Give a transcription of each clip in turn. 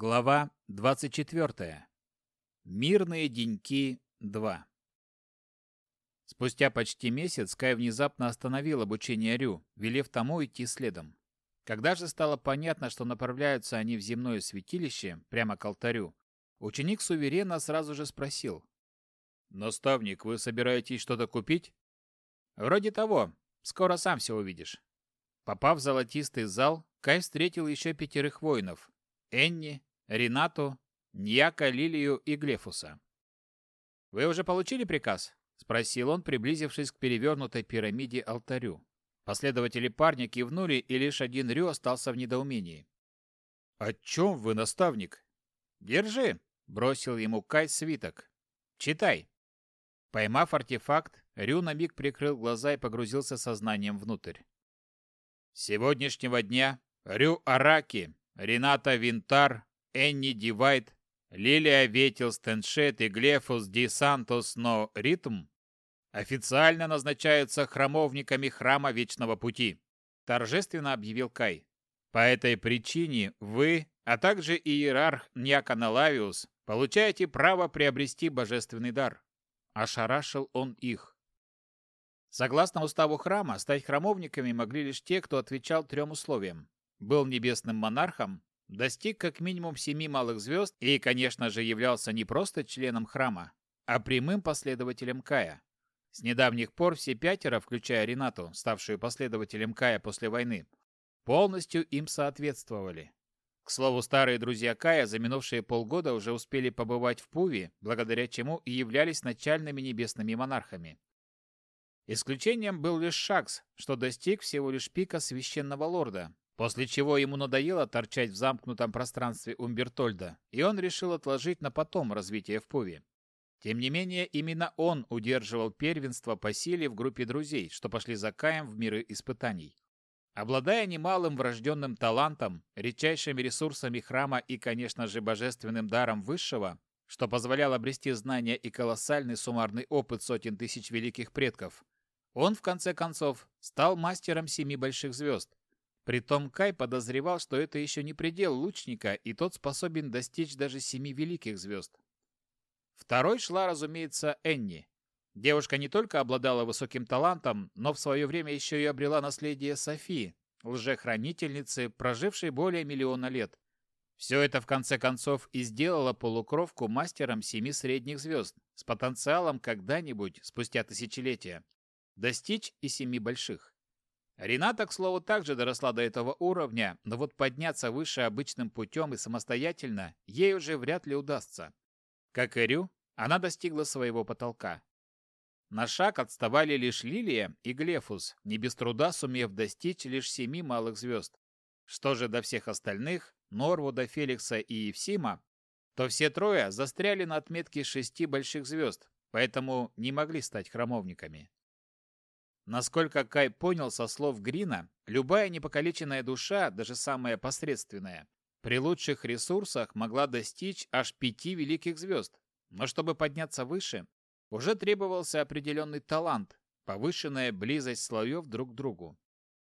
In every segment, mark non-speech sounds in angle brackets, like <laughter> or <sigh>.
Глава 24. Мирные деньки 2. Спустя почти месяц Кай внезапно остановил обучение Рю, велев тому идти следом. Когда же стало понятно, что направляются они в земное святилище, прямо к алтарю, ученик суверена сразу же спросил. «Наставник, вы собираетесь что-то купить?» «Вроде того. Скоро сам все увидишь». Попав в золотистый зал, Кай встретил еще пятерых воинов, Энни, Ренату, Ньяка, Лилию и Глефуса. «Вы уже получили приказ?» — спросил он, приблизившись к перевернутой пирамиде алтарю. Последователи парня кивнули, и лишь один Рю остался в недоумении. «О чем вы, наставник?» «Держи!» — бросил ему Кай свиток. «Читай!» Поймав артефакт, Рю на миг прикрыл глаза и погрузился сознанием внутрь. Сегодняшнего дня Рю Араки, Рената Винтар, Энни Дивайт, Лилия Ветил Стеншет и Глефус Ди Сантос Но Ритм официально назначаются храмовниками Храма Вечного Пути, торжественно объявил Кай. По этой причине вы, а также иерарх Ньяканалавиус, получаете право приобрести божественный дар. Ошарашил он их. Согласно уставу храма, стать храмовниками могли лишь те, кто отвечал трем условиям был небесным монархом, достиг как минимум семи малых звезд и, конечно же, являлся не просто членом храма, а прямым последователем Кая. С недавних пор все пятеро, включая Ренату, ставшую последователем Кая после войны, полностью им соответствовали. К слову, старые друзья Кая за минувшие полгода уже успели побывать в Пуве, благодаря чему и являлись начальными небесными монархами. Исключением был лишь Шакс, что достиг всего лишь пика священного лорда, После чего ему надоело торчать в замкнутом пространстве Умбертольда, и он решил отложить на потом развитие в Пуве. Тем не менее, именно он удерживал первенство по силе в группе друзей, что пошли за Каем в миры испытаний. Обладая немалым врожденным талантом, редчайшими ресурсами храма и, конечно же, божественным даром высшего, что позволяло обрести знания и колоссальный суммарный опыт сотен тысяч великих предков, он, в конце концов, стал мастером семи больших звезд, Притом Кай подозревал, что это еще не предел лучника, и тот способен достичь даже семи великих звезд. Второй шла, разумеется, Энни. Девушка не только обладала высоким талантом, но в свое время еще и обрела наследие Софи, лжехранительницы, прожившей более миллиона лет. Все это в конце концов и сделало полукровку мастером семи средних звезд, с потенциалом когда-нибудь, спустя тысячелетия, достичь и семи больших. Рената, к слову, также доросла до этого уровня, но вот подняться выше обычным путем и самостоятельно ей уже вряд ли удастся. Как и Рю, она достигла своего потолка. На шаг отставали лишь Лилия и Глефус, не без труда сумев достичь лишь семи малых звезд. Что же до всех остальных, Норвуда, Феликса и Евсима, то все трое застряли на отметке шести больших звезд, поэтому не могли стать храмовниками. Насколько Кай понял со слов Грина, любая непокалеченная душа, даже самая посредственная, при лучших ресурсах могла достичь аж пяти великих звезд. Но чтобы подняться выше, уже требовался определенный талант, повышенная близость слоев друг к другу.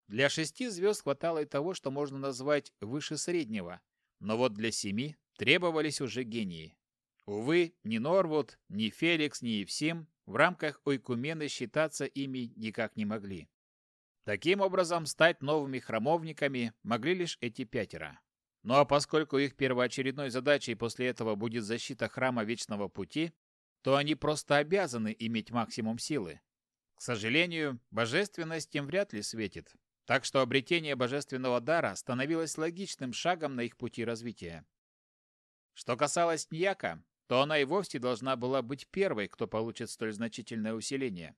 Для шести звезд хватало и того, что можно назвать выше среднего, но вот для семи требовались уже гении. Увы, ни Норвуд, ни Феликс, ни Евсим в рамках ойкумены считаться ими никак не могли. Таким образом, стать новыми храмовниками могли лишь эти пятеро. Ну а поскольку их первоочередной задачей после этого будет защита храма Вечного Пути, то они просто обязаны иметь максимум силы. К сожалению, божественность им вряд ли светит, так что обретение божественного дара становилось логичным шагом на их пути развития. Что касалось Ньяка, то она и вовсе должна была быть первой, кто получит столь значительное усиление.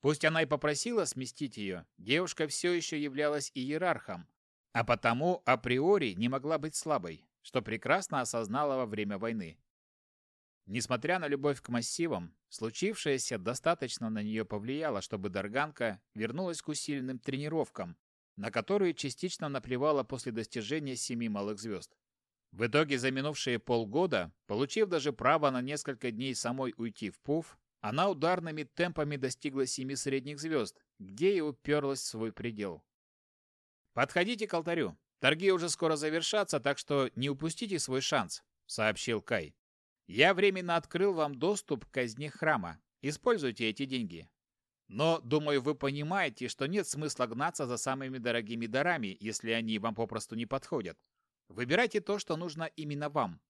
Пусть она и попросила сместить ее, девушка все еще являлась иерархом, а потому априори не могла быть слабой, что прекрасно осознала во время войны. Несмотря на любовь к массивам, случившееся достаточно на нее повлияло, чтобы Дарганка вернулась к усиленным тренировкам, на которые частично наплевала после достижения семи малых звезд. В итоге за минувшие полгода, получив даже право на несколько дней самой уйти в Пуф, она ударными темпами достигла семи средних звезд, где и уперлась в свой предел. «Подходите к алтарю», Торги уже скоро завершатся, так что не упустите свой шанс», — сообщил Кай. «Я временно открыл вам доступ к казне храма. Используйте эти деньги. Но, думаю, вы понимаете, что нет смысла гнаться за самыми дорогими дарами, если они вам попросту не подходят. Выбирайте то, что нужно именно вам.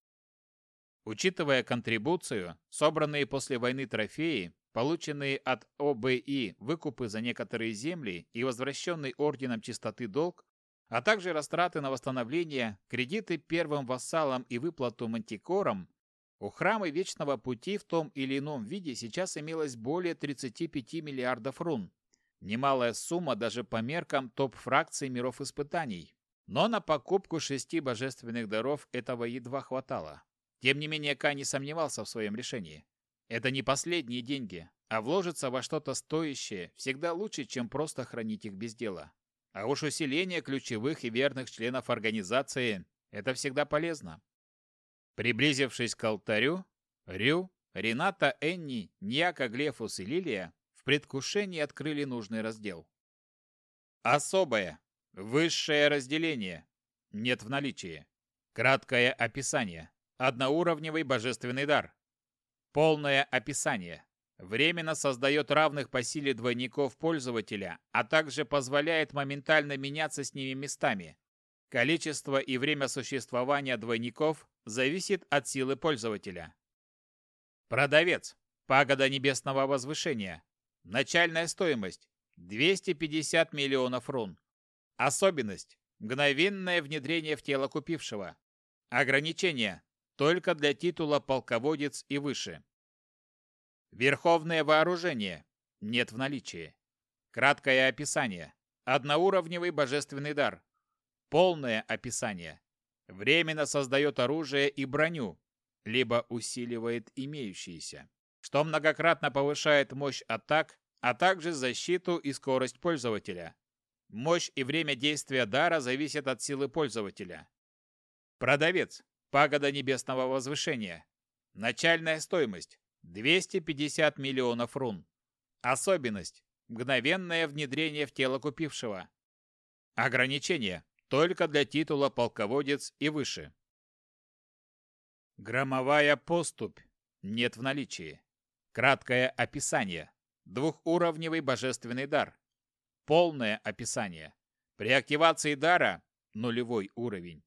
Учитывая контрибуцию, собранные после войны трофеи, полученные от ОБИ выкупы за некоторые земли и возвращенный Орденом Чистоты долг, а также растраты на восстановление, кредиты первым вассалам и выплату мантикорам, у Храма Вечного Пути в том или ином виде сейчас имелось более 35 миллиардов рун. Немалая сумма даже по меркам топ-фракций миров испытаний. Но на покупку шести божественных даров этого едва хватало. Тем не менее, Кай не сомневался в своем решении. Это не последние деньги, а вложиться во что-то стоящее всегда лучше, чем просто хранить их без дела. А уж усиление ключевых и верных членов организации – это всегда полезно. Приблизившись к алтарю, Рю, Рената, Энни, Ньяка, Глефус и Лилия в предвкушении открыли нужный раздел. Особое. Высшее разделение. Нет в наличии. Краткое описание. Одноуровневый божественный дар. Полное описание. Временно создает равных по силе двойников пользователя, а также позволяет моментально меняться с ними местами. Количество и время существования двойников зависит от силы пользователя. Продавец. Пагода небесного возвышения. Начальная стоимость 250 миллионов рун. Особенность. Мгновенное внедрение в тело купившего. Ограничение только для титула полководец и выше. Верховное вооружение нет в наличии. Краткое описание. Одноуровневый божественный дар. Полное описание. Временно создает оружие и броню, либо усиливает имеющиеся, что многократно повышает мощь атак, а также защиту и скорость пользователя. Мощь и время действия дара зависят от силы пользователя. Продавец. Пагода Небесного Возвышения. Начальная стоимость – 250 миллионов рун. Особенность – мгновенное внедрение в тело купившего. Ограничение – только для титула полководец и выше. Громовая поступь – нет в наличии. Краткое описание. Двухуровневый божественный дар. Полное описание. При активации дара – нулевой уровень.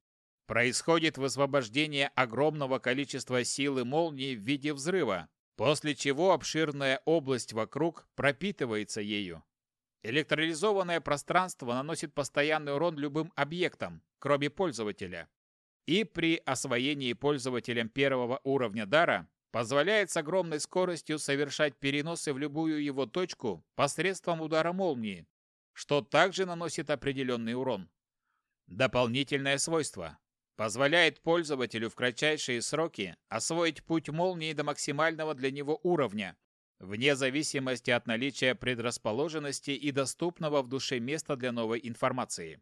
Происходит высвобождение огромного количества силы молнии в виде взрыва, после чего обширная область вокруг пропитывается ею. Электролизованное пространство наносит постоянный урон любым объектам, кроме пользователя. И при освоении пользователем первого уровня дара позволяет с огромной скоростью совершать переносы в любую его точку посредством удара молнии, что также наносит определенный урон. Дополнительное свойство позволяет пользователю в кратчайшие сроки освоить путь молнии до максимального для него уровня, вне зависимости от наличия предрасположенности и доступного в душе места для новой информации.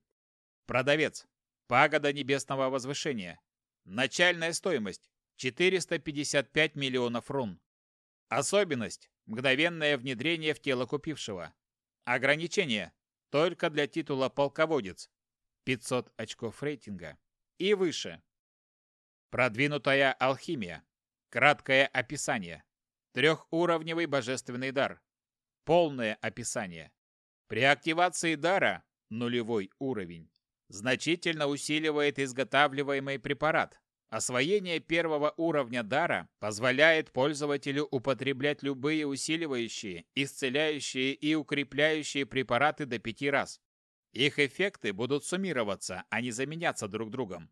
Продавец. Пагода Небесного Возвышения. Начальная стоимость 455 миллионов рун. Особенность мгновенное внедрение в тело купившего. Ограничение только для титула полководец. 500 очков рейтинга и выше. Продвинутая алхимия. Краткое описание. Трехуровневый божественный дар. Полное описание. При активации дара нулевой уровень значительно усиливает изготавливаемый препарат. Освоение первого уровня дара позволяет пользователю употреблять любые усиливающие, исцеляющие и укрепляющие препараты до пяти раз. Их эффекты будут суммироваться, а не заменяться друг другом.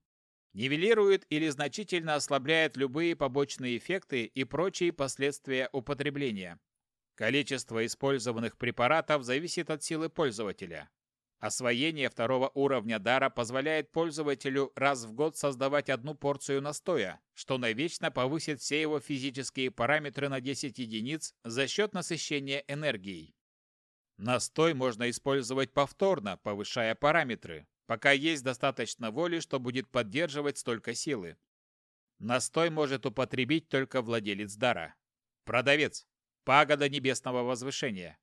Нивелирует или значительно ослабляет любые побочные эффекты и прочие последствия употребления. Количество использованных препаратов зависит от силы пользователя. Освоение второго уровня дара позволяет пользователю раз в год создавать одну порцию настоя, что навечно повысит все его физические параметры на 10 единиц за счет насыщения энергией. Настой можно использовать повторно, повышая параметры, пока есть достаточно воли, что будет поддерживать столько силы. Настой может употребить только владелец дара. Продавец. Пагода небесного возвышения.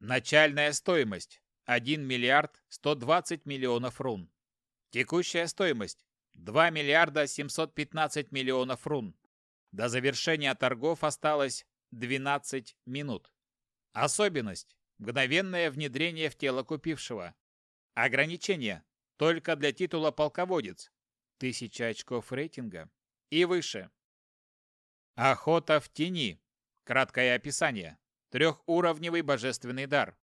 Начальная стоимость 1 миллиард 120 миллионов рун. Текущая стоимость 2 миллиарда 715 миллионов рун. До завершения торгов осталось 12 минут. Особенность мгновенное внедрение в тело купившего. Ограничение только для титула полководец. Тысяча очков рейтинга и выше. Охота в тени. Краткое описание. Трехуровневый божественный дар.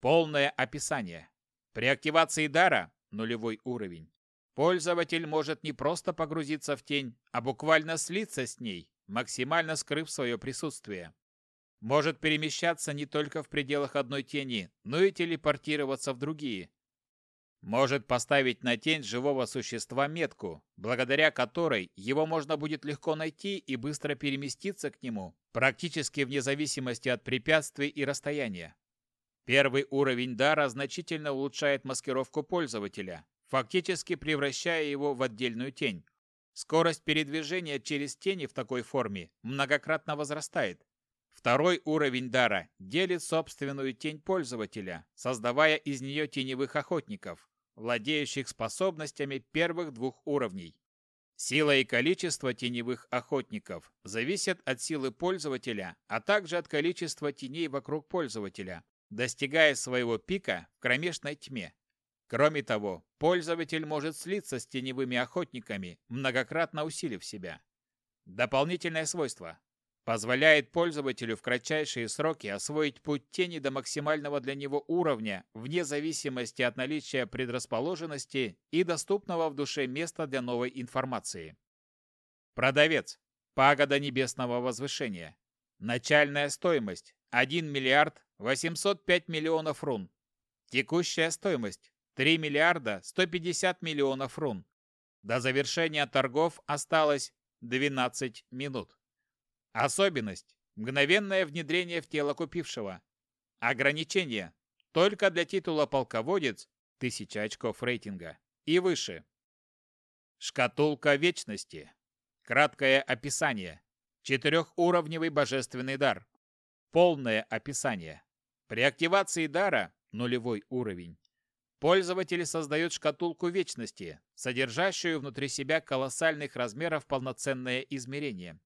Полное описание. При активации дара, нулевой уровень, пользователь может не просто погрузиться в тень, а буквально слиться с ней, максимально скрыв свое присутствие. Может перемещаться не только в пределах одной тени, но и телепортироваться в другие. Может поставить на тень живого существа метку, благодаря которой его можно будет легко найти и быстро переместиться к нему, практически вне зависимости от препятствий и расстояния. Первый уровень дара значительно улучшает маскировку пользователя, фактически превращая его в отдельную тень. Скорость передвижения через тени в такой форме многократно возрастает. Второй уровень дара делит собственную тень пользователя, создавая из нее теневых охотников, владеющих способностями первых двух уровней. Сила и количество теневых охотников зависят от силы пользователя, а также от количества теней вокруг пользователя, достигая своего пика в кромешной тьме. Кроме того, пользователь может слиться с теневыми охотниками, многократно усилив себя. Дополнительное свойство. Позволяет пользователю в кратчайшие сроки освоить путь тени до максимального для него уровня, вне зависимости от наличия предрасположенности и доступного в душе места для новой информации. Продавец. Пагода небесного возвышения. Начальная стоимость 1 миллиард 805 миллионов рун. Текущая стоимость 3 миллиарда 150 миллионов рун. До завершения торгов осталось 12 минут. Особенность. Мгновенное внедрение в тело купившего. Ограничение. Только для титула полководец 1000 очков рейтинга и выше. Шкатулка вечности. Краткое описание. Четырехуровневый божественный дар. Полное описание. При активации дара нулевой уровень. Пользователь создает шкатулку вечности, содержащую внутри себя колоссальных размеров полноценное измерение.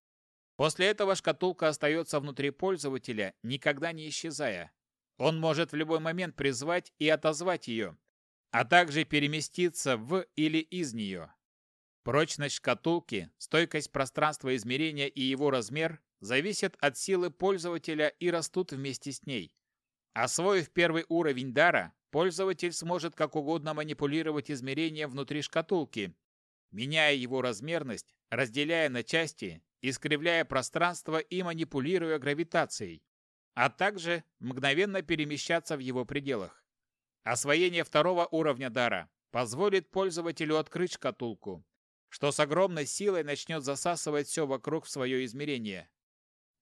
После этого шкатулка остается внутри пользователя, никогда не исчезая. Он может в любой момент призвать и отозвать ее, а также переместиться в или из нее. Прочность шкатулки, стойкость пространства измерения и его размер зависят от силы пользователя и растут вместе с ней. Освоив первый уровень дара, пользователь сможет как угодно манипулировать измерением внутри шкатулки, меняя его размерность, разделяя на части искривляя пространство и манипулируя гравитацией, а также мгновенно перемещаться в его пределах. Освоение второго уровня дара позволит пользователю открыть шкатулку, что с огромной силой начнет засасывать все вокруг в свое измерение.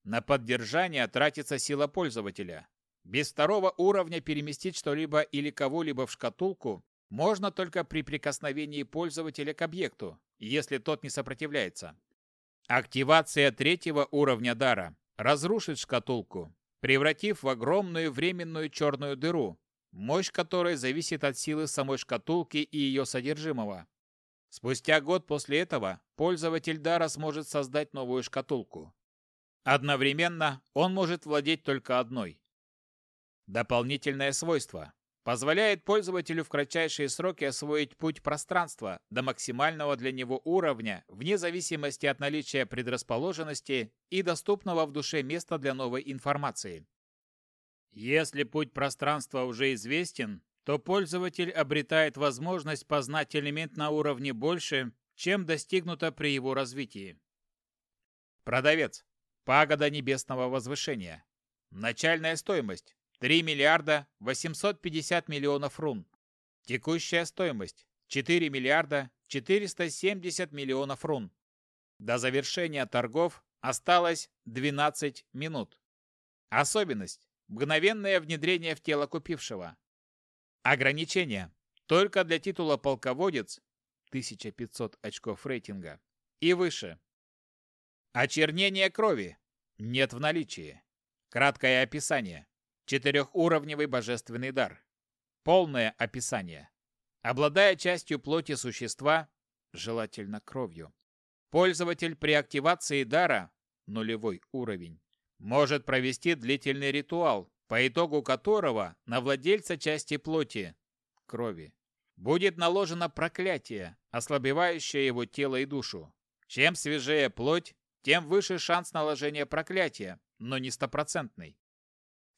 На поддержание тратится сила пользователя. Без второго уровня переместить что-либо или кого-либо в шкатулку можно только при прикосновении пользователя к объекту, если тот не сопротивляется. Активация третьего уровня дара разрушит шкатулку, превратив в огромную временную черную дыру, мощь которой зависит от силы самой шкатулки и ее содержимого. Спустя год после этого пользователь дара сможет создать новую шкатулку. Одновременно он может владеть только одной. Дополнительное свойство позволяет пользователю в кратчайшие сроки освоить путь пространства до максимального для него уровня, вне зависимости от наличия предрасположенности и доступного в душе места для новой информации. Если путь пространства уже известен, то пользователь обретает возможность познать элемент на уровне больше, чем достигнуто при его развитии. Продавец. Пагода небесного возвышения. Начальная стоимость 3 миллиарда 850 миллионов рун. Текущая стоимость 4 миллиарда 470 миллионов рун. До завершения торгов осталось 12 минут. Особенность. Мгновенное внедрение в тело купившего. Ограничение. Только для титула полководец 1500 очков рейтинга и выше. Очернение крови. Нет в наличии. Краткое описание. Четырехуровневый божественный дар. Полное описание. Обладая частью плоти существа, желательно кровью, пользователь при активации дара, нулевой уровень, может провести длительный ритуал, по итогу которого на владельца части плоти, крови, будет наложено проклятие, ослабевающее его тело и душу. Чем свежее плоть, тем выше шанс наложения проклятия, но не стопроцентный.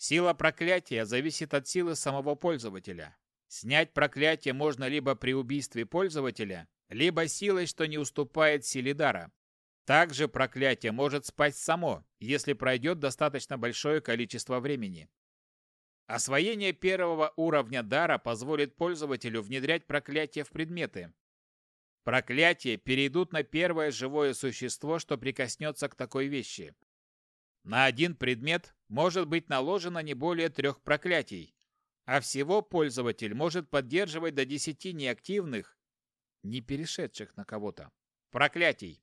Сила проклятия зависит от силы самого пользователя. Снять проклятие можно либо при убийстве пользователя, либо силой, что не уступает силе дара. Также проклятие может спасть само, если пройдет достаточно большое количество времени. Освоение первого уровня дара позволит пользователю внедрять проклятие в предметы. Проклятия перейдут на первое живое существо, что прикоснется к такой вещи. На один предмет может быть наложено не более трех проклятий, а всего пользователь может поддерживать до 10 неактивных, не перешедших на кого-то, проклятий.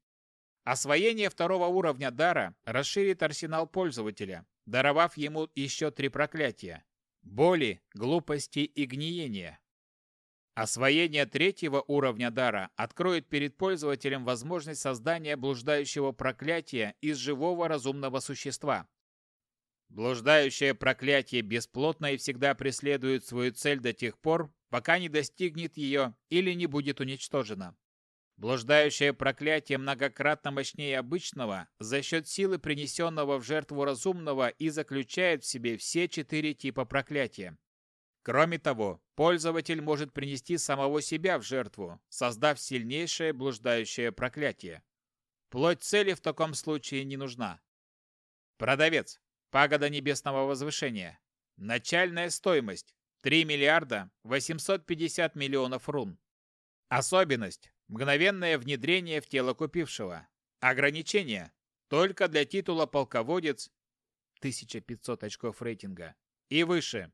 Освоение второго уровня дара расширит арсенал пользователя, даровав ему еще три проклятия боли, глупости и гниения. Освоение третьего уровня дара откроет перед пользователем возможность создания блуждающего проклятия из живого разумного существа. Блуждающее проклятие бесплотно и всегда преследует свою цель до тех пор, пока не достигнет ее или не будет уничтожено. Блуждающее проклятие многократно мощнее обычного за счет силы принесенного в жертву разумного и заключает в себе все четыре типа проклятия. Кроме того, пользователь может принести самого себя в жертву, создав сильнейшее блуждающее проклятие. Плоть цели в таком случае не нужна. Продавец. Пагода Небесного Возвышения. Начальная стоимость 3 миллиарда 850 миллионов рун. Особенность Мгновенное внедрение в тело купившего. Ограничение. Только для титула полководец 1500 очков рейтинга и выше.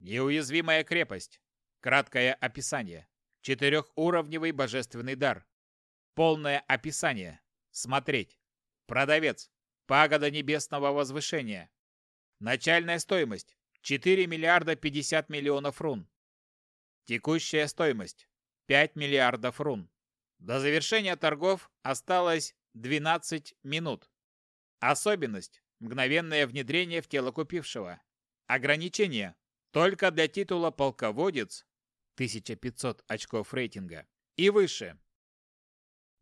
Неуязвимая крепость. Краткое описание. Четырехуровневый божественный дар. Полное описание. Смотреть. Продавец. Пагода небесного возвышения. Начальная стоимость. 4 миллиарда 50 миллионов рун. Текущая стоимость. 5 миллиардов рун. До завершения торгов осталось 12 минут. Особенность. Мгновенное внедрение в тело купившего. Ограничение. Только для титула полководец 1500 очков рейтинга и выше.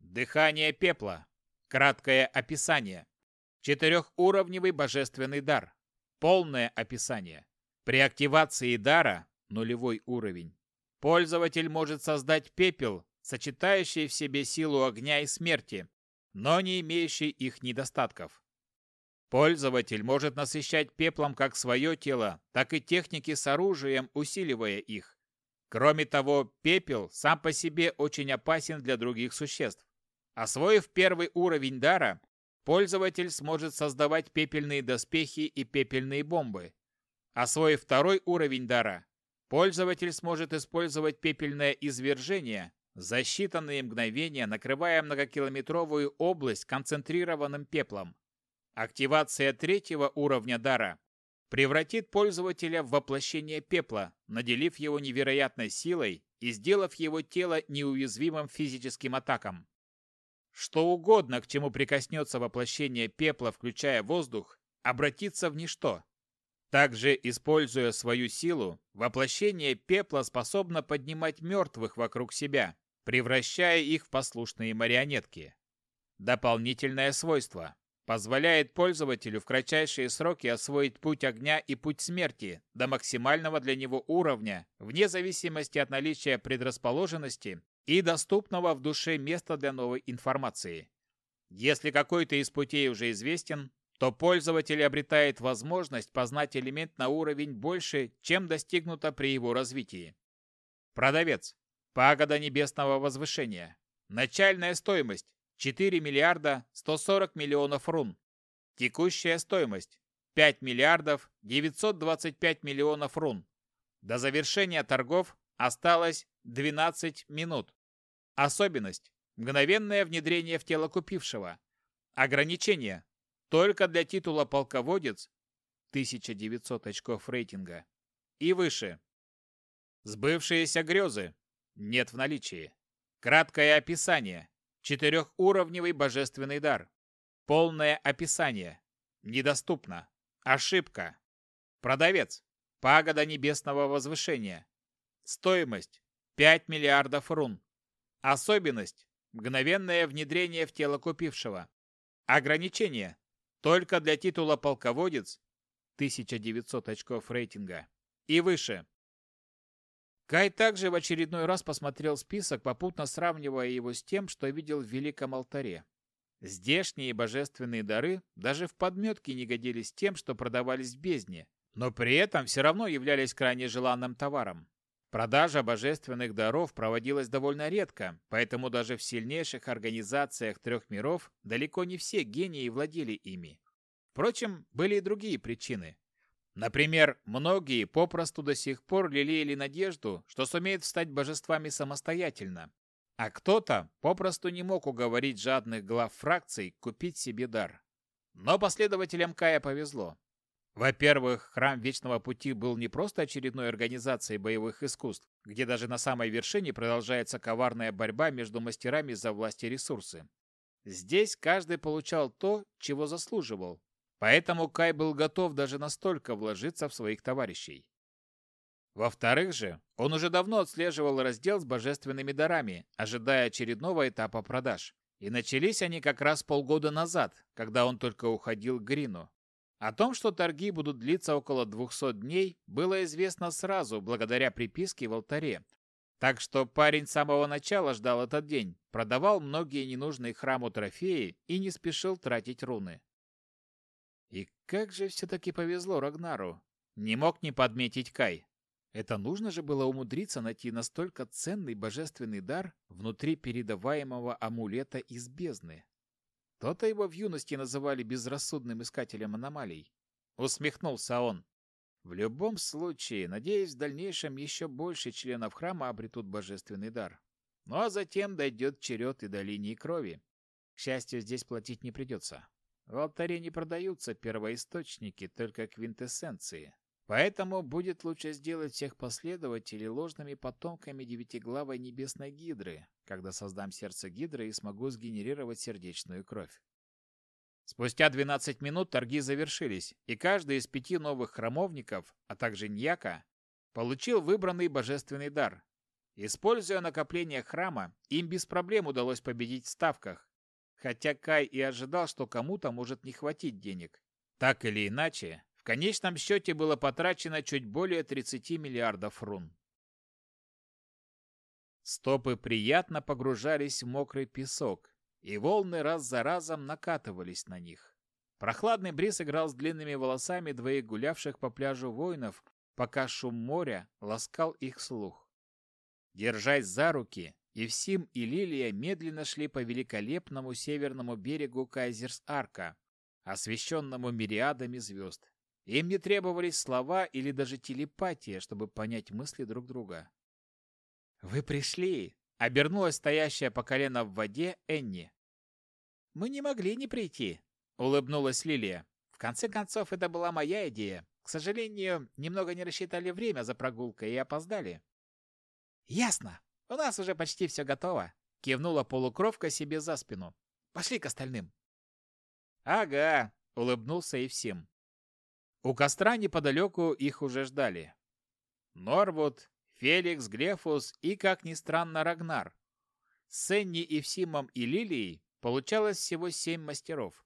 Дыхание пепла. Краткое описание. Четырехуровневый божественный дар. Полное описание. При активации дара нулевой уровень. Пользователь может создать пепел, сочетающий в себе силу огня и смерти, но не имеющий их недостатков. Пользователь может насыщать пеплом как свое тело, так и техники с оружием, усиливая их. Кроме того, пепел сам по себе очень опасен для других существ. Освоив первый уровень дара, пользователь сможет создавать пепельные доспехи и пепельные бомбы. Освоив второй уровень дара, Пользователь сможет использовать пепельное извержение за считанные мгновения, накрывая многокилометровую область концентрированным пеплом. Активация третьего уровня дара превратит пользователя в воплощение пепла, наделив его невероятной силой и сделав его тело неуязвимым физическим атакам. Что угодно, к чему прикоснется воплощение пепла, включая воздух, обратится в ничто, также, используя свою силу, воплощение пепла способно поднимать мертвых вокруг себя, превращая их в послушные марионетки. Дополнительное свойство. Позволяет пользователю в кратчайшие сроки освоить путь огня и путь смерти до максимального для него уровня, вне зависимости от наличия предрасположенности и доступного в душе места для новой информации. Если какой-то из путей уже известен, то пользователь обретает возможность познать элемент на уровень больше, чем достигнуто при его развитии. Продавец. Пагода небесного возвышения. Начальная стоимость 4 миллиарда 140 миллионов рун. Текущая стоимость 5 миллиардов 925 миллионов рун. До завершения торгов осталось 12 минут. Особенность. Мгновенное внедрение в тело купившего. Ограничение. Только для титула полководец 1900 очков рейтинга и выше. Сбывшиеся грезы. Нет в наличии. Краткое описание. Четырехуровневый божественный дар. Полное описание. Недоступно. Ошибка. Продавец. Пагода небесного возвышения. Стоимость. 5 миллиардов рун. Особенность. Мгновенное внедрение в тело купившего. Ограничение. Только для титула полководец 1900 очков рейтинга и выше. Кай также в очередной раз посмотрел список, попутно сравнивая его с тем, что видел в Великом алтаре. Здешние божественные дары даже в подметке не годились тем, что продавались в бездне, но при этом все равно являлись крайне желанным товаром. Продажа божественных даров проводилась довольно редко, поэтому даже в сильнейших организациях трех миров далеко не все гении владели ими. Впрочем, были и другие причины. Например, многие попросту до сих пор лелеяли надежду, что сумеют стать божествами самостоятельно, а кто-то попросту не мог уговорить жадных глав фракций купить себе дар. Но последователям Кая повезло. Во-первых, Храм Вечного Пути был не просто очередной организацией боевых искусств, где даже на самой вершине продолжается коварная борьба между мастерами за власть и ресурсы. Здесь каждый получал то, чего заслуживал, Поэтому Кай был готов даже настолько вложиться в своих товарищей. Во-вторых же, он уже давно отслеживал раздел с божественными дарами, ожидая очередного этапа продаж. И начались они как раз полгода назад, когда он только уходил к Грину. О том, что торги будут длиться около 200 дней, было известно сразу, благодаря приписке в алтаре. Так что парень с самого начала ждал этот день, продавал многие ненужные храму трофеи и не спешил тратить руны. И как же все-таки повезло Рагнару. Не мог не подметить Кай. Это нужно же было умудриться найти настолько ценный божественный дар внутри передаваемого амулета из бездны. То-то его в юности называли безрассудным искателем аномалий. Усмехнулся он. В любом случае, надеюсь, в дальнейшем еще больше членов храма обретут божественный дар. Ну а затем дойдет черед и до линии крови. К счастью, здесь платить не придется. В алтаре не продаются первоисточники, только квинтэссенции. Поэтому будет лучше сделать всех последователей ложными потомками девятиглавой небесной гидры, когда создам сердце гидры и смогу сгенерировать сердечную кровь. Спустя 12 минут торги завершились, и каждый из пяти новых храмовников, а также Ньяка, получил выбранный божественный дар. Используя накопление храма, им без проблем удалось победить в ставках, хотя Кай и ожидал, что кому-то может не хватить денег. Так или иначе, в конечном счете было потрачено чуть более 30 миллиардов рун. Стопы приятно погружались в мокрый песок, и волны раз за разом накатывались на них. Прохладный бриз играл с длинными волосами двоих гулявших по пляжу воинов, пока шум моря ласкал их слух. Держась за руки, Евсим и Лилия медленно шли по великолепному северному берегу Кайзерс-Арка, освещенному мириадами звезд. Им не требовались слова или даже телепатия, чтобы понять мысли друг друга. «Вы пришли!» — обернулась стоящая по колено в воде Энни. «Мы не могли не прийти», — улыбнулась Лилия. «В конце концов, это была моя идея. К сожалению, немного не рассчитали время за прогулкой и опоздали». «Ясно!» «У нас уже почти все готово», — кивнула полукровка себе за спину. «Пошли к остальным». «Ага», — улыбнулся и всем. У костра неподалеку их уже ждали. Норвуд, Феликс, Глефус и, как ни странно, Рагнар. С Энни, Евсимом и Лилией получалось всего семь мастеров.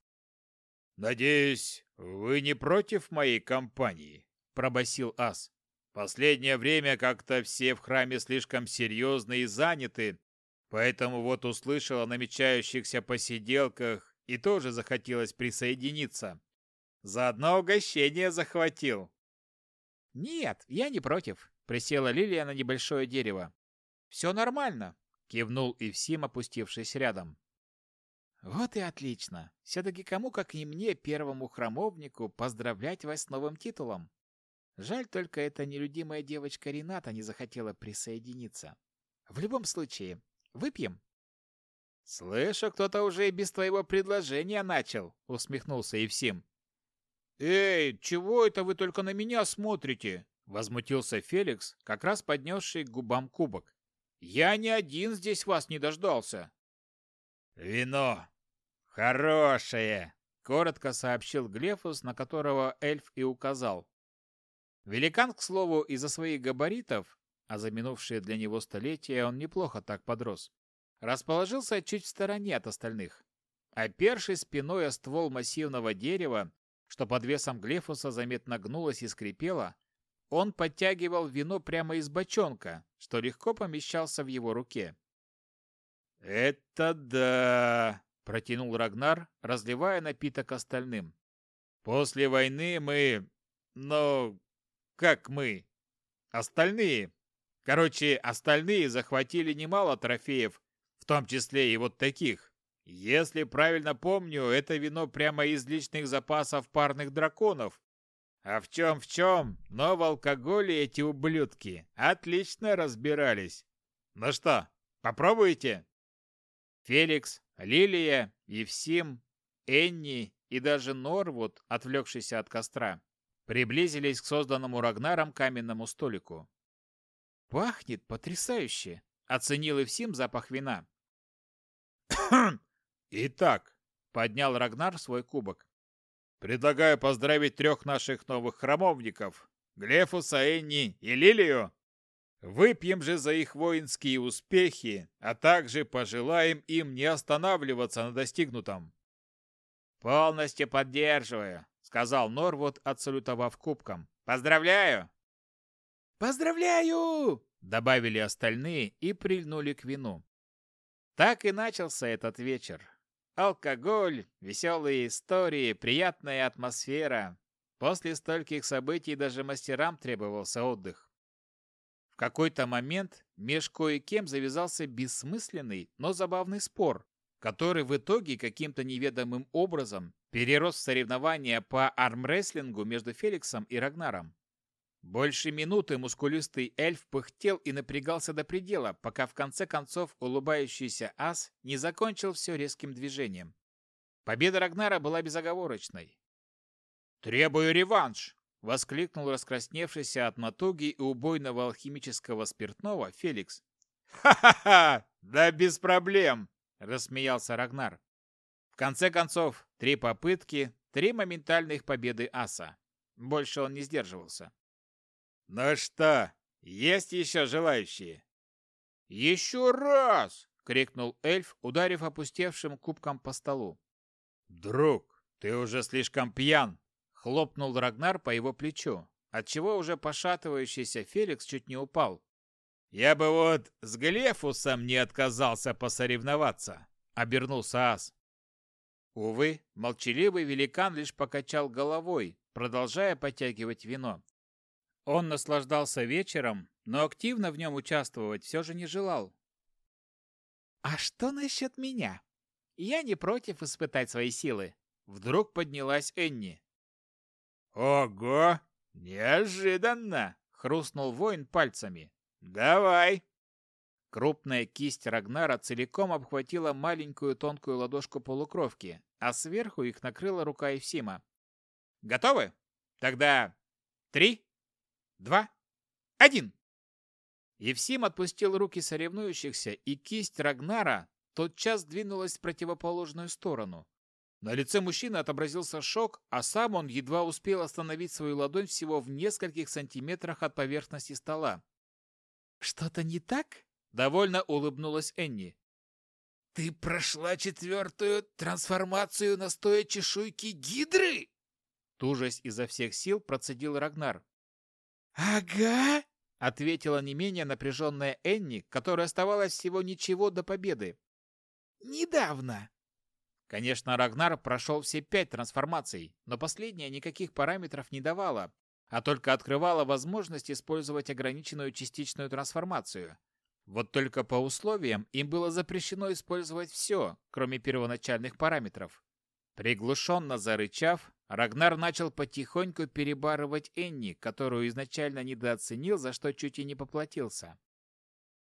«Надеюсь, вы не против моей компании?» – пробасил Ас. Последнее время как-то все в храме слишком серьезны и заняты, поэтому вот услышал о намечающихся посиделках и тоже захотелось присоединиться. Заодно угощение захватил. «Нет, я не против», — присела Лилия на небольшое дерево. «Все нормально», — кивнул Ивсим, опустившись рядом. «Вот и отлично. Все-таки кому, как и мне, первому храмовнику, поздравлять вас с новым титулом. Жаль только, эта нелюдимая девочка Рената не захотела присоединиться. В любом случае, выпьем. Слышу, кто-то уже и без твоего предложения начал, усмехнулся Евсим. Эй, чего это вы только на меня смотрите? Возмутился Феликс, как раз поднесший к губам кубок. «Я ни один здесь вас не дождался!» «Вино! Хорошее!» — коротко сообщил Глефус, на которого эльф и указал. Великан, к слову, из-за своих габаритов, а за минувшие для него столетия он неплохо так подрос, расположился чуть в стороне от остальных. Опершись спиной о ствол массивного дерева, что под весом Глефуса заметно гнулось и скрипело, он подтягивал вино прямо из бочонка, что легко помещался в его руке. «Это да!» – протянул Рагнар, разливая напиток остальным. «После войны мы... Ну, как мы? Остальные. Короче, остальные захватили немало трофеев, в том числе и вот таких. Если правильно помню, это вино прямо из личных запасов парных драконов, а в чем в чем, но в алкоголе эти ублюдки отлично разбирались. Ну что, попробуете? Феликс, Лилия, Евсим, Энни и даже Норвуд, отвлекшийся от костра, приблизились к созданному Рагнаром каменному столику. «Пахнет потрясающе!» — оценил Евсим запах вина. «Итак», — поднял Рагнар свой кубок, Предлагаю поздравить трех наших новых храмовников, Глефуса, Энни и Лилию. Выпьем же за их воинские успехи, а также пожелаем им не останавливаться на достигнутом. «Полностью поддерживаю», — сказал Норвуд, отсалютовав кубком. «Поздравляю!» «Поздравляю!» — добавили остальные и прильнули к вину. Так и начался этот вечер. Алкоголь, веселые истории, приятная атмосфера. После стольких событий даже мастерам требовался отдых. В какой-то момент меж кое-кем завязался бессмысленный, но забавный спор, который в итоге каким-то неведомым образом перерос в соревнования по армрестлингу между Феликсом и Рагнаром. Больше минуты мускулистый эльф пыхтел и напрягался до предела, пока в конце концов улыбающийся ас не закончил все резким движением. Победа Рагнара была безоговорочной. «Требую реванш!» — воскликнул раскрасневшийся от натуги и убойного алхимического спиртного Феликс. «Ха-ха-ха! Да без проблем!» — рассмеялся Рагнар. В конце концов, три попытки, три моментальных победы аса. Больше он не сдерживался. «Ну что, есть еще желающие?» «Еще раз!» — крикнул эльф, ударив опустевшим кубком по столу. «Друг, ты уже слишком пьян!» — хлопнул Рагнар по его плечу, отчего уже пошатывающийся Феликс чуть не упал. «Я бы вот с Глефусом не отказался посоревноваться!» — обернулся Ас. Увы, молчаливый великан лишь покачал головой, продолжая подтягивать вино. Он наслаждался вечером, но активно в нем участвовать все же не желал. «А что насчет меня? Я не против испытать свои силы». Вдруг поднялась Энни. «Ого! Неожиданно!» — хрустнул воин пальцами. «Давай!» Крупная кисть Рагнара целиком обхватила маленькую тонкую ладошку полукровки, а сверху их накрыла рука Евсима. «Готовы? Тогда три, два, один!» Евсим отпустил руки соревнующихся, и кисть Рагнара тотчас двинулась в противоположную сторону. На лице мужчины отобразился шок, а сам он едва успел остановить свою ладонь всего в нескольких сантиметрах от поверхности стола. «Что-то не так?» — довольно улыбнулась Энни. «Ты прошла четвертую трансформацию настоя чешуйки гидры?» Тужась изо всех сил процедил Рагнар. «Ага!» — ответила не менее напряженная Энни, которая оставалась всего ничего до победы. «Недавно!» Конечно, Рагнар прошел все пять трансформаций, но последняя никаких параметров не давала, а только открывала возможность использовать ограниченную частичную трансформацию. Вот только по условиям им было запрещено использовать все, кроме первоначальных параметров. Приглушенно зарычав, Рагнар начал потихоньку перебарывать Энни, которую изначально недооценил, за что чуть и не поплатился.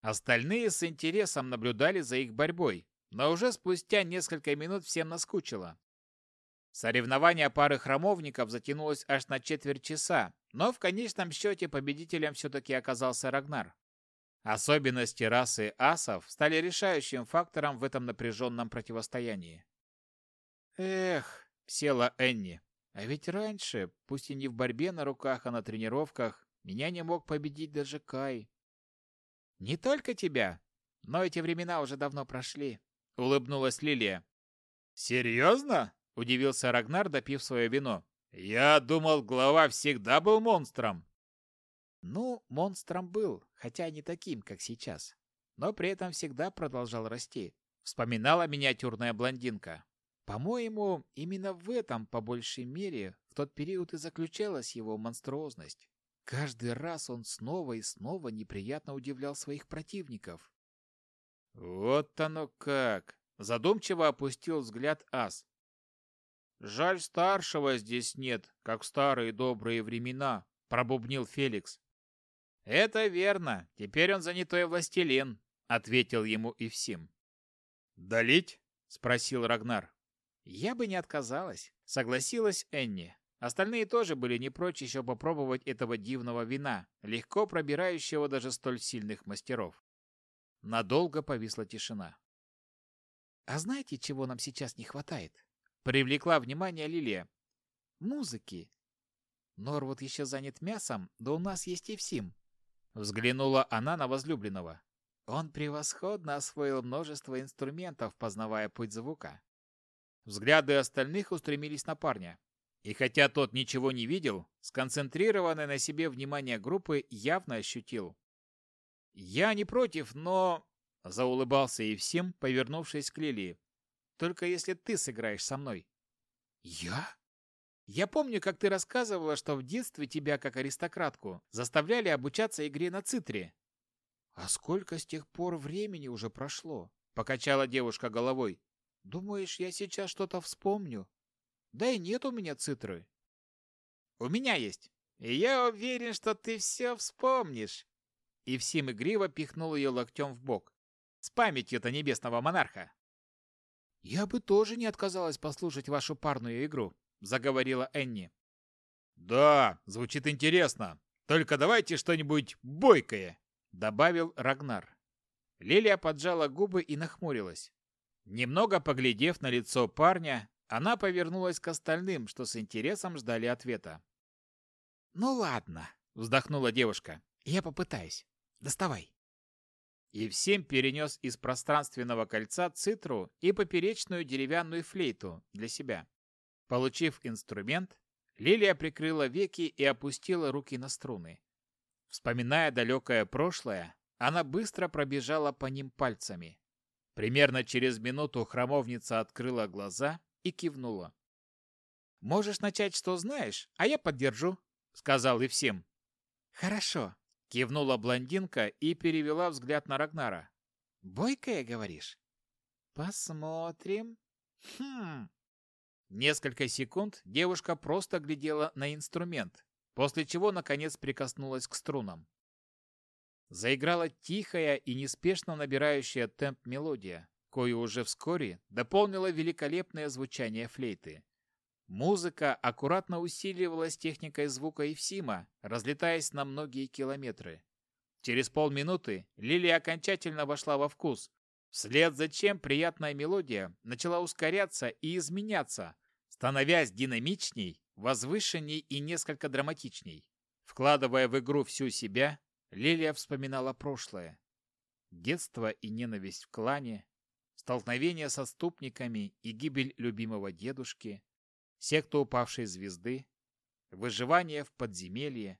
Остальные с интересом наблюдали за их борьбой, но уже спустя несколько минут всем наскучило. Соревнование пары храмовников затянулось аж на четверть часа, Но в конечном счете победителем все-таки оказался Рагнар. Особенности расы асов стали решающим фактором в этом напряженном противостоянии. «Эх», — села Энни, — «а ведь раньше, пусть и не в борьбе на руках, а на тренировках, меня не мог победить даже Кай». «Не только тебя, но эти времена уже давно прошли», — улыбнулась Лилия. «Серьезно?» — удивился Рагнар, допив свое вино. «Я думал, глава всегда был монстром». Ну, монстром был, хотя не таким, как сейчас. Но при этом всегда продолжал расти. Вспоминала миниатюрная блондинка. По-моему, именно в этом, по большей мере, в тот период и заключалась его монструозность. Каждый раз он снова и снова неприятно удивлял своих противников. «Вот оно как!» — задумчиво опустил взгляд Ас. «Жаль, старшего здесь нет, как в старые добрые времена», — пробубнил Феликс. «Это верно. Теперь он занятой властелин», — ответил ему Ивсим. «Долить?» — спросил Рагнар. «Я бы не отказалась», — согласилась Энни. Остальные тоже были не прочь еще попробовать этого дивного вина, легко пробирающего даже столь сильных мастеров. Надолго повисла тишина. «А знаете, чего нам сейчас не хватает?» Привлекла внимание Лилия. «Музыки. Норвуд еще занят мясом, да у нас есть и всем. Взглянула она на возлюбленного. Он превосходно освоил множество инструментов, познавая путь звука. Взгляды остальных устремились на парня. И хотя тот ничего не видел, сконцентрированное на себе внимание группы явно ощутил. «Я не против, но...» — заулыбался всем, повернувшись к Лилии. «Только если ты сыграешь со мной». «Я?» Я помню, как ты рассказывала, что в детстве тебя, как аристократку, заставляли обучаться игре на цитре. А сколько с тех пор времени уже прошло? Покачала девушка головой. Думаешь, я сейчас что-то вспомню? Да и нет у меня цитры. У меня есть. И я уверен, что ты все вспомнишь. И всем игриво пихнул ее локтем в бок. С памятью-то небесного монарха. Я бы тоже не отказалась послушать вашу парную игру, заговорила Энни. Да, звучит интересно. Только давайте что-нибудь бойкое, добавил Рагнар. Лилия поджала губы и нахмурилась. Немного поглядев на лицо парня, она повернулась к остальным, что с интересом ждали ответа. «Ну ладно», — вздохнула девушка. «Я попытаюсь. Доставай». И всем перенес из пространственного кольца цитру и поперечную деревянную флейту для себя. Получив инструмент, Лилия прикрыла веки и опустила руки на струны. Вспоминая далекое прошлое, она быстро пробежала по ним пальцами. Примерно через минуту храмовница открыла глаза и кивнула. «Можешь начать, что знаешь, а я поддержу», — сказал и всем. «Хорошо», — кивнула блондинка и перевела взгляд на Рагнара. «Бойкая, говоришь?» «Посмотрим. Хм, Несколько секунд девушка просто глядела на инструмент, после чего, наконец, прикоснулась к струнам. Заиграла тихая и неспешно набирающая темп мелодия, кою уже вскоре дополнила великолепное звучание флейты. Музыка аккуратно усиливалась техникой звука Евсима, разлетаясь на многие километры. Через полминуты Лилия окончательно вошла во вкус, вслед за чем приятная мелодия начала ускоряться и изменяться, становясь динамичней, возвышенней и несколько драматичней. Вкладывая в игру всю себя, Лилия вспоминала прошлое. Детство и ненависть в клане, столкновение со ступниками и гибель любимого дедушки, секта упавшей звезды, выживание в подземелье,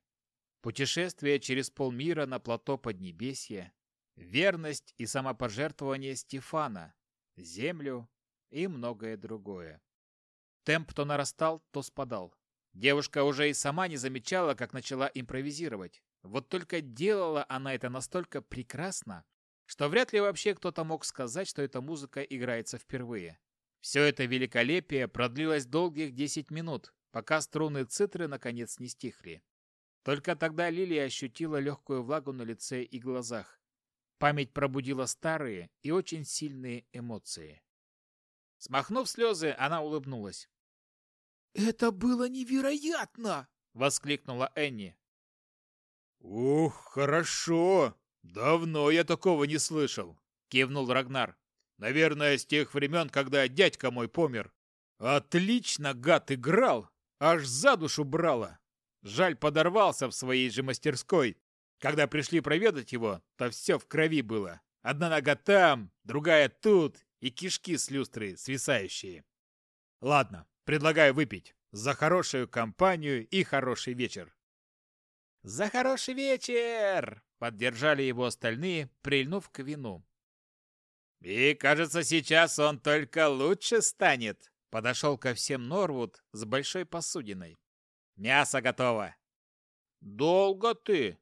путешествие через полмира на плато Поднебесья, верность и самопожертвование Стефана, землю и многое другое. Темп то нарастал, то спадал. Девушка уже и сама не замечала, как начала импровизировать. Вот только делала она это настолько прекрасно, что вряд ли вообще кто-то мог сказать, что эта музыка играется впервые. Все это великолепие продлилось долгих 10 минут, пока струны цитры наконец не стихли. Только тогда Лилия ощутила легкую влагу на лице и глазах. Память пробудила старые и очень сильные эмоции. Смахнув слезы, она улыбнулась. «Это было невероятно!» — воскликнула Энни. «Ух, хорошо! Давно я такого не слышал!» — кивнул Рагнар. «Наверное, с тех времен, когда дядька мой помер. Отлично, гад, играл! Аж за душу брало! Жаль, подорвался в своей же мастерской. Когда пришли проведать его, то все в крови было. Одна нога там, другая тут, и кишки с люстры свисающие. Ладно, предлагаю выпить. За хорошую компанию и хороший вечер. «За хороший вечер!» — поддержали его остальные, прильнув к вину. «И, кажется, сейчас он только лучше станет!» — подошел ко всем Норвуд с большой посудиной. «Мясо готово!» «Долго ты!»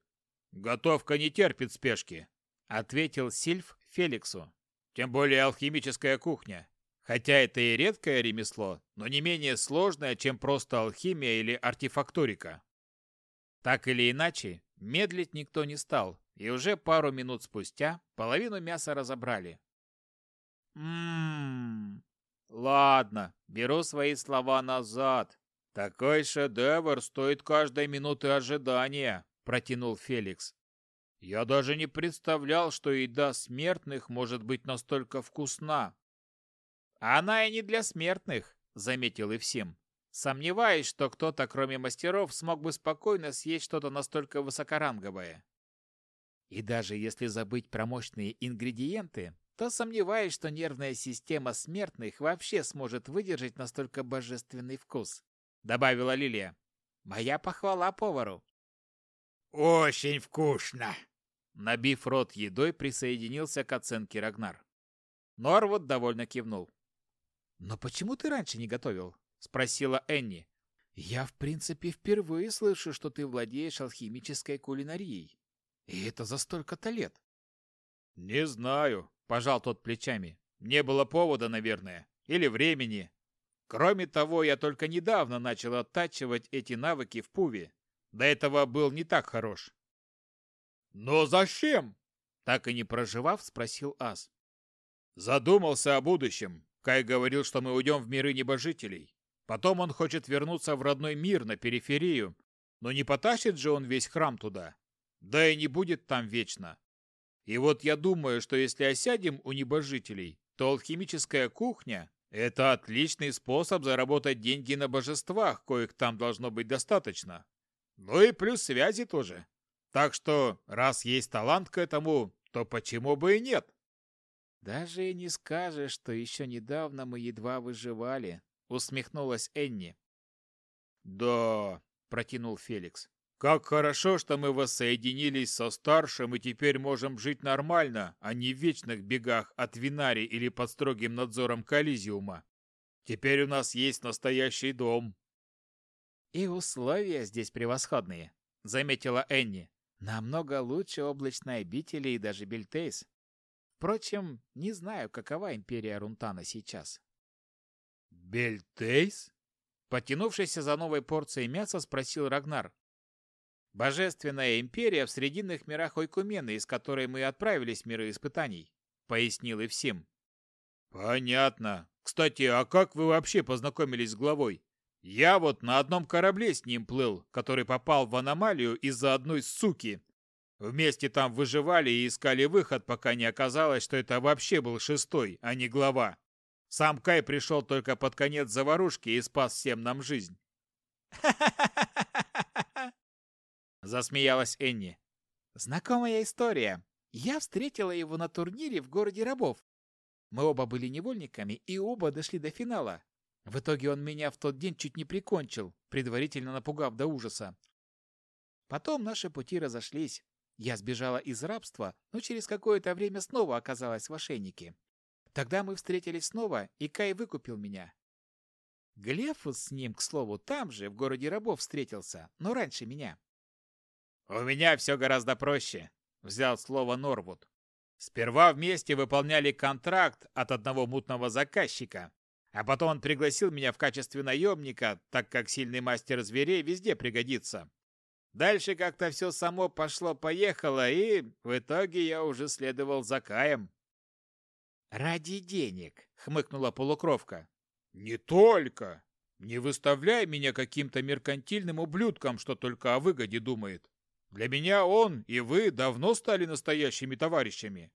«Готовка не терпит спешки», — ответил Сильф Феликсу. «Тем более алхимическая кухня. Хотя это и редкое ремесло, но не менее сложное, чем просто алхимия или артефакторика. Так или иначе, медлить никто не стал, и уже пару минут спустя половину мяса разобрали. Ммм, ладно, беру свои слова назад. Такой шедевр стоит каждой минуты ожидания, протянул Феликс. Я даже не представлял, что еда смертных может быть настолько вкусна. «Она и не для смертных», — заметил и всем. Сомневаюсь, что кто-то, кроме мастеров, смог бы спокойно съесть что-то настолько высокоранговое. И даже если забыть про мощные ингредиенты, то сомневаюсь, что нервная система смертных вообще сможет выдержать настолько божественный вкус», — добавила Лилия. «Моя похвала повару». «Очень вкусно!» Набив рот едой, присоединился к оценке Рагнар. Норвуд довольно кивнул. «Но почему ты раньше не готовил?» — спросила Энни. «Я, в принципе, впервые слышу, что ты владеешь алхимической кулинарией. И это за столько-то лет». «Не знаю», — пожал тот плечами. «Не было повода, наверное. Или времени. Кроме того, я только недавно начал оттачивать эти навыки в Пуве. До этого был не так хорош». «Но зачем?» Так и не проживав, спросил Ас. «Задумался о будущем. Кай говорил, что мы уйдем в миры небожителей. Потом он хочет вернуться в родной мир, на периферию. Но не потащит же он весь храм туда. Да и не будет там вечно. И вот я думаю, что если осядем у небожителей, то алхимическая кухня – это отличный способ заработать деньги на божествах, коих там должно быть достаточно. Ну и плюс связи тоже. Так что, раз есть талант к этому, то почему бы и нет? «Даже и не скажешь, что еще недавно мы едва выживали», — усмехнулась Энни. «Да», — протянул Феликс. «Как хорошо, что мы воссоединились со старшим и теперь можем жить нормально, а не в вечных бегах от Винари или под строгим надзором Коллизиума. Теперь у нас есть настоящий дом». «И условия здесь превосходные», — заметила Энни. «Намного лучше облачной обители и даже Бельтейс. Впрочем, не знаю, какова империя Рунтана сейчас. «Бельтейс?» Потянувшийся за новой порцией мяса, спросил Рагнар. «Божественная империя в срединных мирах Ойкумены, из которой мы отправились в миры испытаний», — пояснил и всем. «Понятно. Кстати, а как вы вообще познакомились с главой? Я вот на одном корабле с ним плыл, который попал в аномалию из-за одной суки, Вместе там выживали и искали выход, пока не оказалось, что это вообще был шестой, а не глава. Сам Кай пришел только под конец заварушки и спас всем нам жизнь. <laughs> Засмеялась Энни. Знакомая история. Я встретила его на турнире в городе рабов. Мы оба были невольниками и оба дошли до финала. В итоге он меня в тот день чуть не прикончил, предварительно напугав до ужаса. Потом наши пути разошлись. Я сбежала из рабства, но через какое-то время снова оказалась в ошейнике. Тогда мы встретились снова, и Кай выкупил меня. Глефус с ним, к слову, там же, в городе рабов, встретился, но раньше меня. «У меня все гораздо проще», — взял слово Норвуд. «Сперва вместе выполняли контракт от одного мутного заказчика, а потом он пригласил меня в качестве наемника, так как сильный мастер зверей везде пригодится. Дальше как-то все само пошло-поехало, и в итоге я уже следовал за Каем. «Ради денег», — хмыкнула полукровка. «Не только. Не выставляй меня каким-то меркантильным ублюдком, что только о выгоде думает. Для меня он и вы давно стали настоящими товарищами.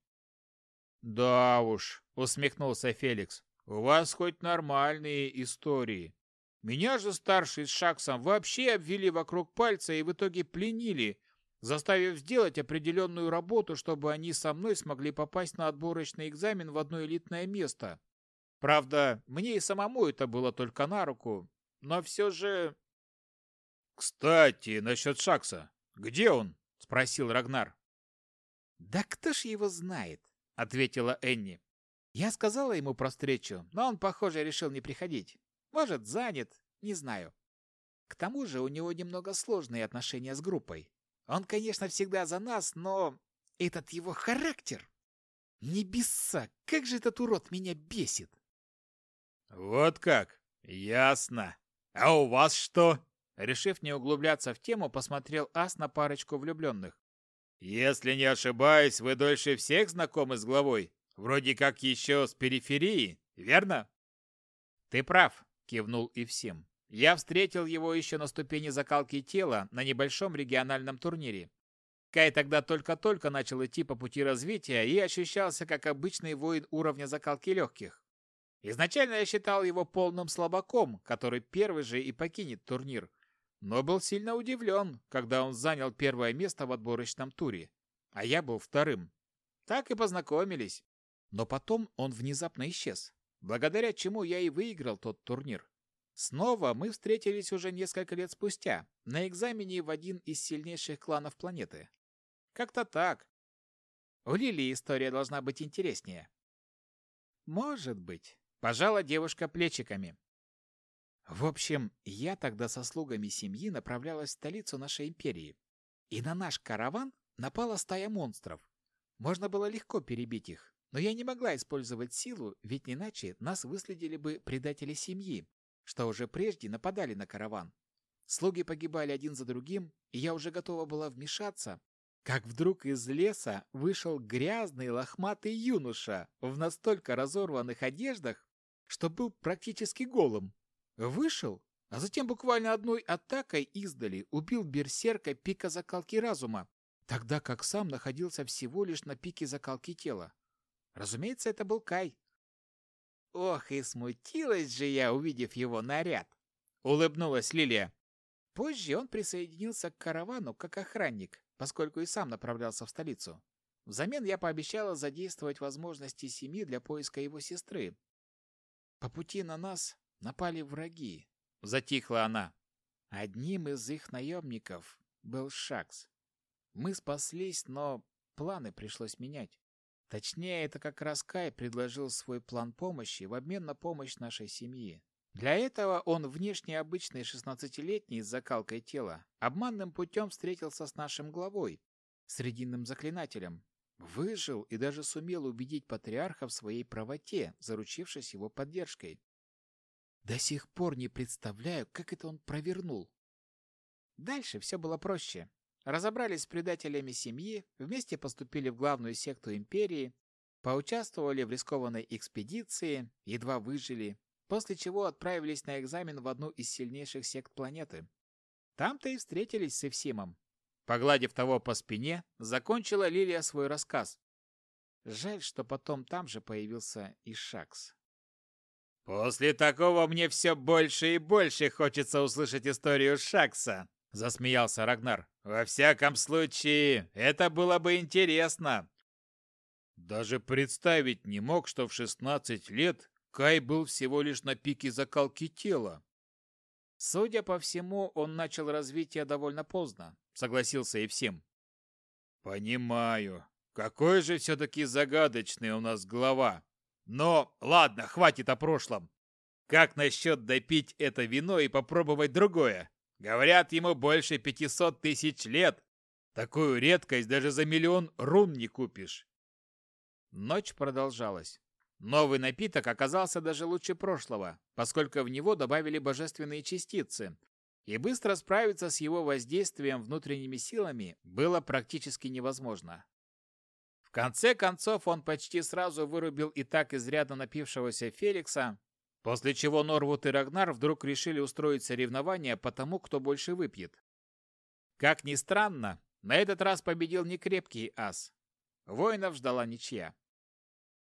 Да уж, усмехнулся Феликс. У вас хоть нормальные истории. Меня же старший с Шаксом вообще обвели вокруг пальца и в итоге пленили, заставив сделать определенную работу, чтобы они со мной смогли попасть на отборочный экзамен в одно элитное место. Правда, мне и самому это было только на руку, но все же... «Кстати, насчет Шакса. Где он?» — спросил Рагнар. «Да кто ж его знает?» — ответила Энни. «Я сказала ему про встречу, но он, похоже, решил не приходить. Может, занят, не знаю. К тому же у него немного сложные отношения с группой. Он, конечно, всегда за нас, но этот его характер... Небеса, как же этот урод меня бесит!» «Вот как? Ясно. А у вас что?» Решив не углубляться в тему, посмотрел Ас на парочку влюбленных. «Если не ошибаюсь, вы дольше всех знакомы с главой. Вроде как еще с периферии, верно?» «Ты прав», — кивнул и всем. «Я встретил его еще на ступени закалки тела на небольшом региональном турнире. Кай тогда только-только начал идти по пути развития и ощущался как обычный воин уровня закалки легких. Изначально я считал его полным слабаком, который первый же и покинет турнир, но был сильно удивлен, когда он занял первое место в отборочном туре, а я был вторым. Так и познакомились. Но потом он внезапно исчез, благодаря чему я и выиграл тот турнир. Снова мы встретились уже несколько лет спустя, на экзамене в один из сильнейших кланов планеты. Как-то так. У Лили история должна быть интереснее. Может быть. Пожала девушка плечиками. В общем, я тогда со слугами семьи направлялась в столицу нашей империи. И на наш караван напала стая монстров. Можно было легко перебить их, но я не могла использовать силу, ведь иначе нас выследили бы предатели семьи, что уже прежде нападали на караван. Слуги погибали один за другим, и я уже готова была вмешаться, как вдруг из леса вышел грязный лохматый юноша в настолько разорванных одеждах, что был практически голым. Вышел, а затем буквально одной атакой издали убил берсерка пика закалки разума, тогда как сам находился всего лишь на пике закалки тела. Разумеется, это был Кай. Ох, и смутилась же я, увидев его наряд. Улыбнулась Лилия. Позже он присоединился к каравану как охранник, поскольку и сам направлялся в столицу. Взамен я пообещала задействовать возможности семьи для поиска его сестры. По пути на нас напали враги. Затихла она. Одним из их наемников был Шакс. Мы спаслись, но планы пришлось менять. Точнее, это как раз Кай предложил свой план помощи в обмен на помощь нашей семьи. Для этого он, внешне обычный шестнадцатилетний с закалкой тела, обманным путем встретился с нашим главой, срединным заклинателем, выжил и даже сумел убедить патриарха в своей правоте, заручившись его поддержкой. До сих пор не представляю, как это он провернул. Дальше все было проще. Разобрались с предателями семьи, вместе поступили в главную секту империи, поучаствовали в рискованной экспедиции, едва выжили, после чего отправились на экзамен в одну из сильнейших сект планеты. Там-то и встретились с Эвсимом. Погладив того по спине, закончила Лилия свой рассказ. Жаль, что потом там же появился и Шакс. «После такого мне все больше и больше хочется услышать историю Шакса», — засмеялся Рагнар. «Во всяком случае, это было бы интересно». Даже представить не мог, что в 16 лет Кай был всего лишь на пике закалки тела. Судя по всему, он начал развитие довольно поздно, согласился и всем. Понимаю. Какой же все-таки загадочный у нас глава. Но ладно, хватит о прошлом. Как насчет допить это вино и попробовать другое? Говорят, ему больше пятисот тысяч лет. Такую редкость даже за миллион рун не купишь. Ночь продолжалась. Новый напиток оказался даже лучше прошлого, поскольку в него добавили божественные частицы, и быстро справиться с его воздействием внутренними силами было практически невозможно. В конце концов он почти сразу вырубил и так изрядно напившегося Феликса, После чего Норвуд и Рагнар вдруг решили устроить соревнование по тому, кто больше выпьет. Как ни странно, на этот раз победил не крепкий ас. Воинов ждала ничья.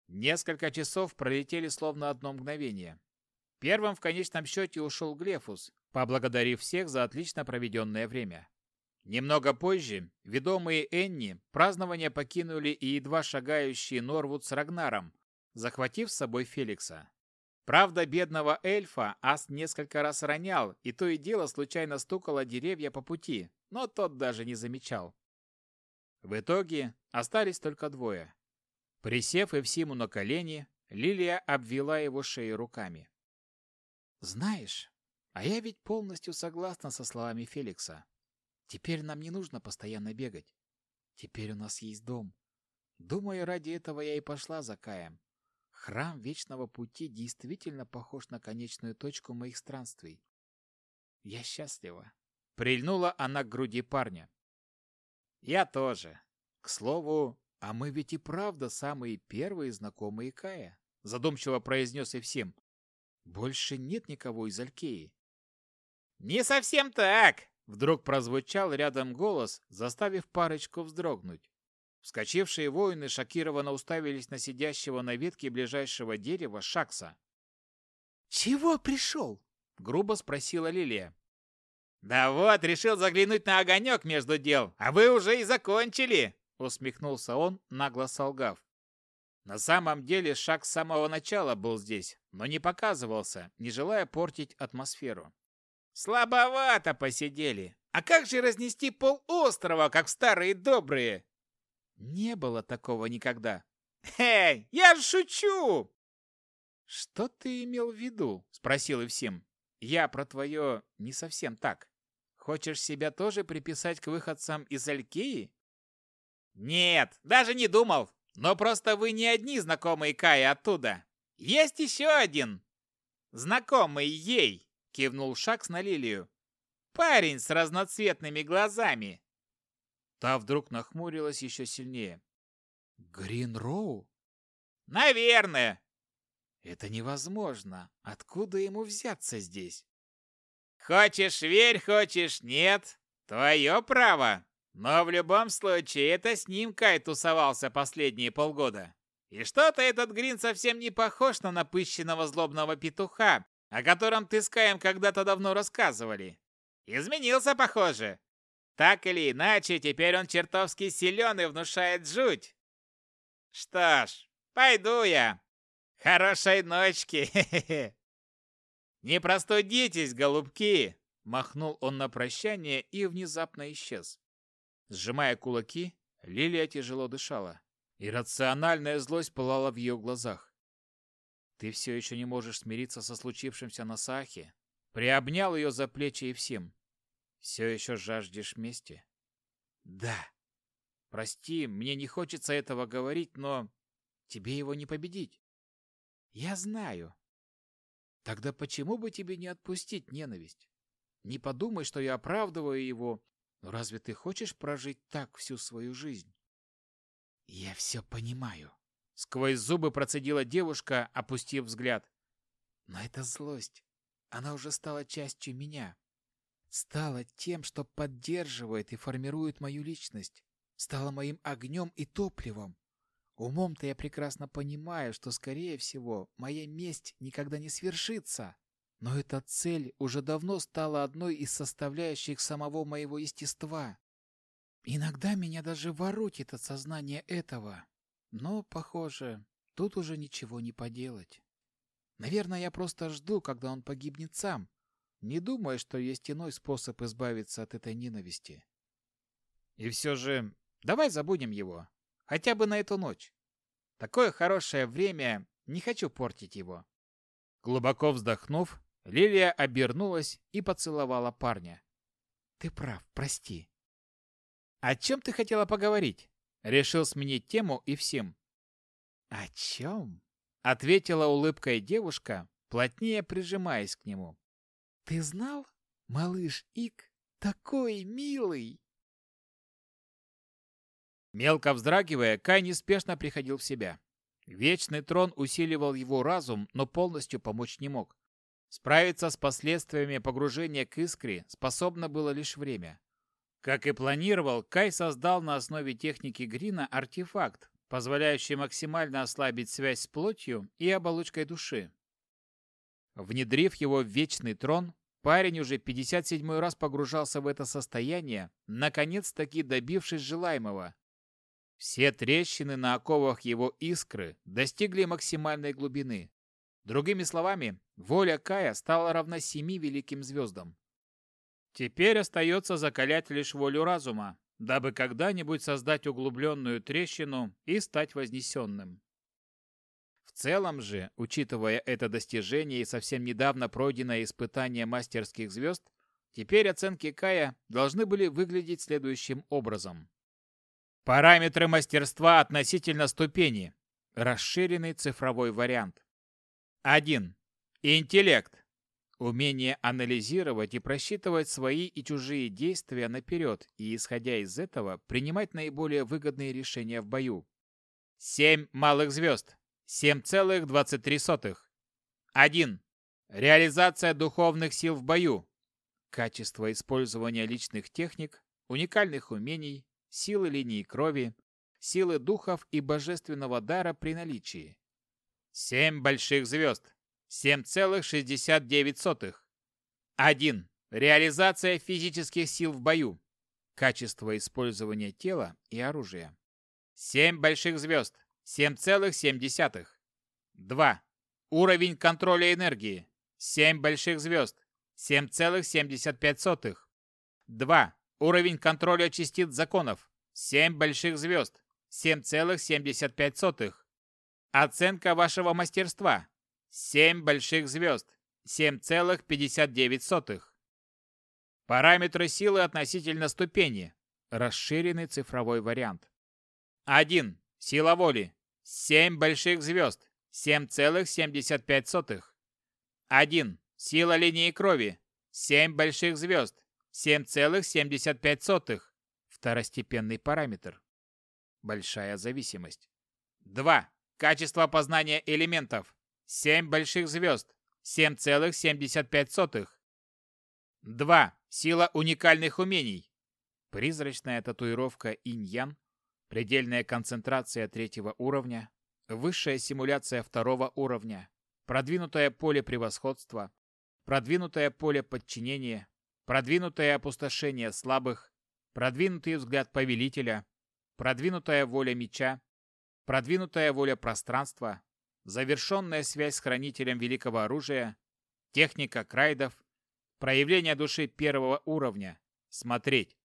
Несколько часов пролетели словно одно мгновение. Первым в конечном счете ушел Глефус, поблагодарив всех за отлично проведенное время. Немного позже, ведомые Энни, празднование покинули и едва шагающие Норвуд с Рагнаром, захватив с собой Феликса. Правда, бедного эльфа Ас несколько раз ронял, и то и дело случайно стукало деревья по пути, но тот даже не замечал. В итоге остались только двое. Присев Эвсиму на колени, Лилия обвела его шею руками. «Знаешь, а я ведь полностью согласна со словами Феликса. Теперь нам не нужно постоянно бегать. Теперь у нас есть дом. Думаю, ради этого я и пошла за Каем. Храм Вечного Пути действительно похож на конечную точку моих странствий. Я счастлива. Прильнула она к груди парня. Я тоже. К слову, а мы ведь и правда самые первые знакомые Кая, задумчиво произнес и всем. Больше нет никого из Алькеи. Не совсем так, вдруг прозвучал рядом голос, заставив парочку вздрогнуть. Вскочившие воины шокированно уставились на сидящего на ветке ближайшего дерева Шакса. «Чего пришел?» — грубо спросила Лилия. «Да вот, решил заглянуть на огонек между дел, а вы уже и закончили!» — усмехнулся он, нагло солгав. На самом деле Шак с самого начала был здесь, но не показывался, не желая портить атмосферу. «Слабовато посидели! А как же разнести пол острова, как старые добрые?» Не было такого никогда. «Эй, я шучу!» «Что ты имел в виду?» — спросил Ивсим. «Я про твое не совсем так. Хочешь себя тоже приписать к выходцам из Алькеи?» «Нет, даже не думал. Но просто вы не одни знакомые Каи оттуда. Есть еще один. Знакомый ей!» — кивнул Шакс на Лилию. «Парень с разноцветными глазами. Та вдруг нахмурилась еще сильнее. «Грин Роу?» «Наверное!» «Это невозможно. Откуда ему взяться здесь?» «Хочешь верь, хочешь нет. Твое право. Но в любом случае, это с ним Кай тусовался последние полгода. И что-то этот Грин совсем не похож на напыщенного злобного петуха, о котором ты с Каем когда-то давно рассказывали. Изменился, похоже. Так или иначе, теперь он чертовски силен и внушает жуть. Что ж, пойду я. Хорошей ночки. <laughs> Не простудитесь, голубки, махнул он на прощание и внезапно исчез. Сжимая кулаки, Лилия тяжело дышала. Иррациональная злость пылала в ее глазах. Ты все еще не можешь смириться со случившимся на Саахе. Приобнял ее за плечи и всем. Все еще жаждешь мести? Да. Прости, мне не хочется этого говорить, но тебе его не победить. Я знаю. Тогда почему бы тебе не отпустить ненависть? Не подумай, что я оправдываю его, но разве ты хочешь прожить так всю свою жизнь? Я все понимаю. Сквозь зубы процедила девушка, опустив взгляд. Но это злость. Она уже стала частью меня стала тем, что поддерживает и формирует мою личность, стала моим огнем и топливом. Умом-то я прекрасно понимаю, что, скорее всего, моя месть никогда не свершится. Но эта цель уже давно стала одной из составляющих самого моего естества. Иногда меня даже воротит от сознания этого. Но, похоже, тут уже ничего не поделать. Наверное, я просто жду, когда он погибнет сам, не думаю, что есть иной способ избавиться от этой ненависти. И все же, давай забудем его. Хотя бы на эту ночь. Такое хорошее время, не хочу портить его. Глубоко вздохнув, Лилия обернулась и поцеловала парня. Ты прав, прости. О чем ты хотела поговорить? Решил сменить тему и всем. О чем? Ответила улыбкой девушка, плотнее прижимаясь к нему. Ты знал? Малыш Ик такой милый!» Мелко вздрагивая, Кай неспешно приходил в себя. Вечный трон усиливал его разум, но полностью помочь не мог. Справиться с последствиями погружения к искре способно было лишь время. Как и планировал, Кай создал на основе техники Грина артефакт, позволяющий максимально ослабить связь с плотью и оболочкой души. Внедрив его в вечный трон, парень уже 57 раз погружался в это состояние, наконец-таки добившись желаемого. Все трещины на оковах его искры достигли максимальной глубины. Другими словами, воля Кая стала равна семи великим звездам. Теперь остается закалять лишь волю разума, дабы когда-нибудь создать углубленную трещину и стать вознесенным. Целом же, учитывая это достижение и совсем недавно пройденное испытание мастерских звезд, теперь оценки Кая должны были выглядеть следующим образом. Параметры мастерства относительно ступени. Расширенный цифровой вариант. 1. Интеллект. Умение анализировать и просчитывать свои и чужие действия наперед и, исходя из этого, принимать наиболее выгодные решения в бою. 7 малых звезд. 7,23. 1. Реализация духовных сил в бою. Качество использования личных техник, уникальных умений, силы линии крови, силы духов и божественного дара при наличии. 7 больших звезд. 7,69. 1. Реализация физических сил в бою. Качество использования тела и оружия. 7 больших звезд. 7,7. 2. Уровень контроля энергии. 7 больших звезд. 7,75. 2. Уровень контроля частиц законов. 7 больших звезд. 7,75. Оценка вашего мастерства. 7 больших звезд. 7,59. Параметры силы относительно ступени. Расширенный цифровой вариант. 1. Сила воли. 7 больших звезд. 7,75. 1. Сила линии крови. 7 больших звезд. 7,75. Второстепенный параметр. Большая зависимость. 2. Качество познания элементов. 7 больших звезд. 7,75. 2. Сила уникальных умений. Призрачная татуировка инь-ян. Предельная концентрация третьего уровня. Высшая симуляция второго уровня. Продвинутое поле превосходства. Продвинутое поле подчинения. Продвинутое опустошение слабых. Продвинутый взгляд повелителя. Продвинутая воля меча. Продвинутая воля пространства завершенная связь с хранителем великого оружия, техника крайдов, проявление души первого уровня. Смотреть.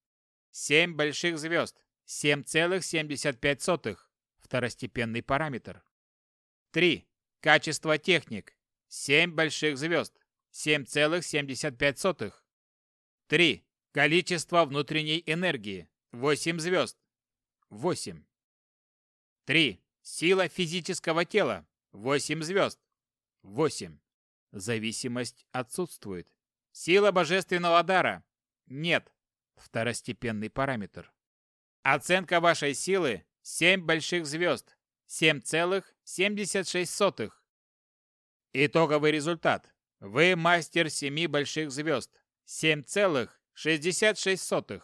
Семь больших звезд. 7,75. Второстепенный параметр. 3. Качество техник. 7 больших звезд. 7,75. 3. Количество внутренней энергии. 8 звезд. 8. 3. Сила физического тела. Восемь звезд. Восемь. Зависимость отсутствует. Сила божественного дара. Нет. Второстепенный параметр. Оценка вашей силы – 7 больших звезд. 7,76. Итоговый результат. Вы мастер 7 больших звезд. 7,66.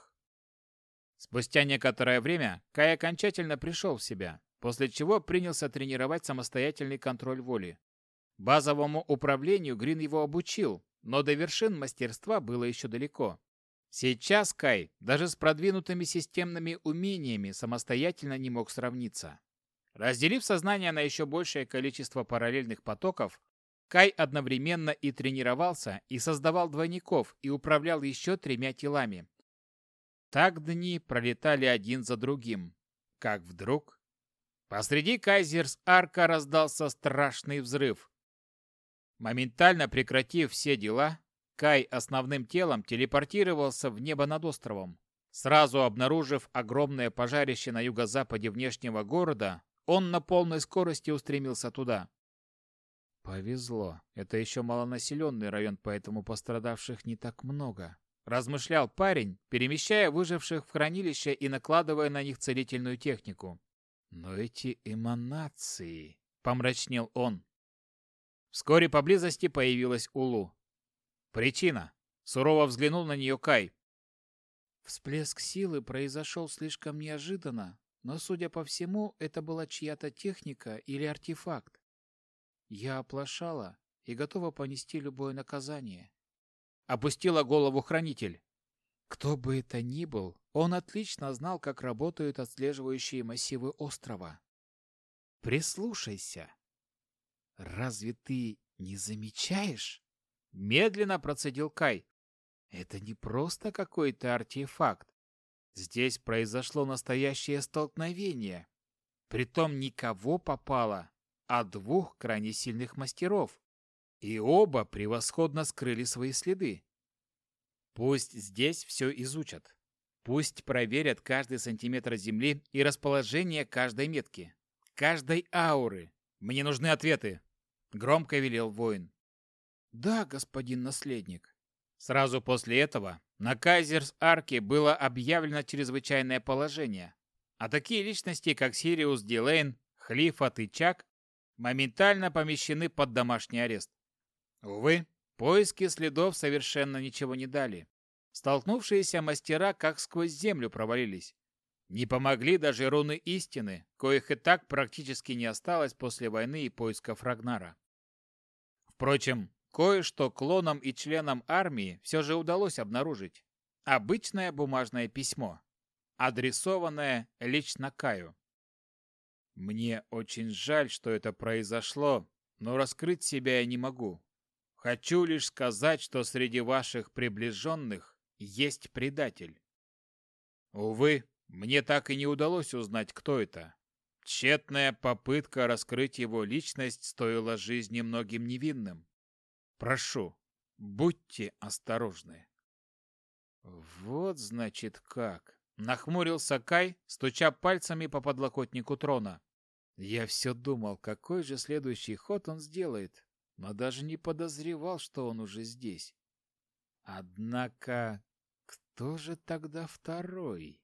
Спустя некоторое время Кай окончательно пришел в себя после чего принялся тренировать самостоятельный контроль воли. Базовому управлению Грин его обучил, но до вершин мастерства было еще далеко. Сейчас Кай даже с продвинутыми системными умениями самостоятельно не мог сравниться. Разделив сознание на еще большее количество параллельных потоков, Кай одновременно и тренировался, и создавал двойников, и управлял еще тремя телами. Так дни пролетали один за другим, как вдруг Посреди Кайзерс-арка раздался страшный взрыв. Моментально прекратив все дела, Кай основным телом телепортировался в небо над островом. Сразу обнаружив огромное пожарище на юго-западе внешнего города, он на полной скорости устремился туда. «Повезло. Это еще малонаселенный район, поэтому пострадавших не так много», – размышлял парень, перемещая выживших в хранилище и накладывая на них целительную технику. Но эти эманации... помрачнел он. Вскоре поблизости появилась Улу. Причина. Сурово взглянул на нее Кай. Всплеск силы произошел слишком неожиданно, но, судя по всему, это была чья-то техника или артефакт. Я оплошала и готова понести любое наказание. Опустила голову хранитель. Кто бы это ни был, он отлично знал, как работают отслеживающие массивы острова. Прислушайся. Разве ты не замечаешь? Медленно процедил Кай. Это не просто какой-то артефакт. Здесь произошло настоящее столкновение. Притом никого попало, а двух крайне сильных мастеров. И оба превосходно скрыли свои следы. Пусть здесь все изучат. Пусть проверят каждый сантиметр земли и расположение каждой метки, каждой ауры. Мне нужны ответы, громко велел воин. Да, господин наследник. Сразу после этого на Кайзерс-Арке было объявлено чрезвычайное положение, а такие личности, как Сириус Дилейн, Хлифат и Чак, моментально помещены под домашний арест. Увы, поиски следов совершенно ничего не дали. Столкнувшиеся мастера как сквозь землю провалились. Не помогли даже руны истины, коих и так практически не осталось после войны и поисков Рагнара. Впрочем, Кое-что клонам и членам армии все же удалось обнаружить. Обычное бумажное письмо, адресованное лично Каю. Мне очень жаль, что это произошло, но раскрыть себя я не могу. Хочу лишь сказать, что среди ваших приближенных есть предатель. Увы, мне так и не удалось узнать, кто это. Тщетная попытка раскрыть его личность стоила жизни многим невинным. Прошу, будьте осторожны. Вот значит как. Нахмурился Кай, стуча пальцами по подлокотнику трона. Я все думал, какой же следующий ход он сделает, но даже не подозревал, что он уже здесь. Однако, кто же тогда второй?